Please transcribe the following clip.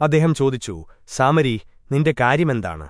അദ്ദേഹം ചോദിച്ചു സാമരി നിന്റെ കാര്യമെന്താണ്?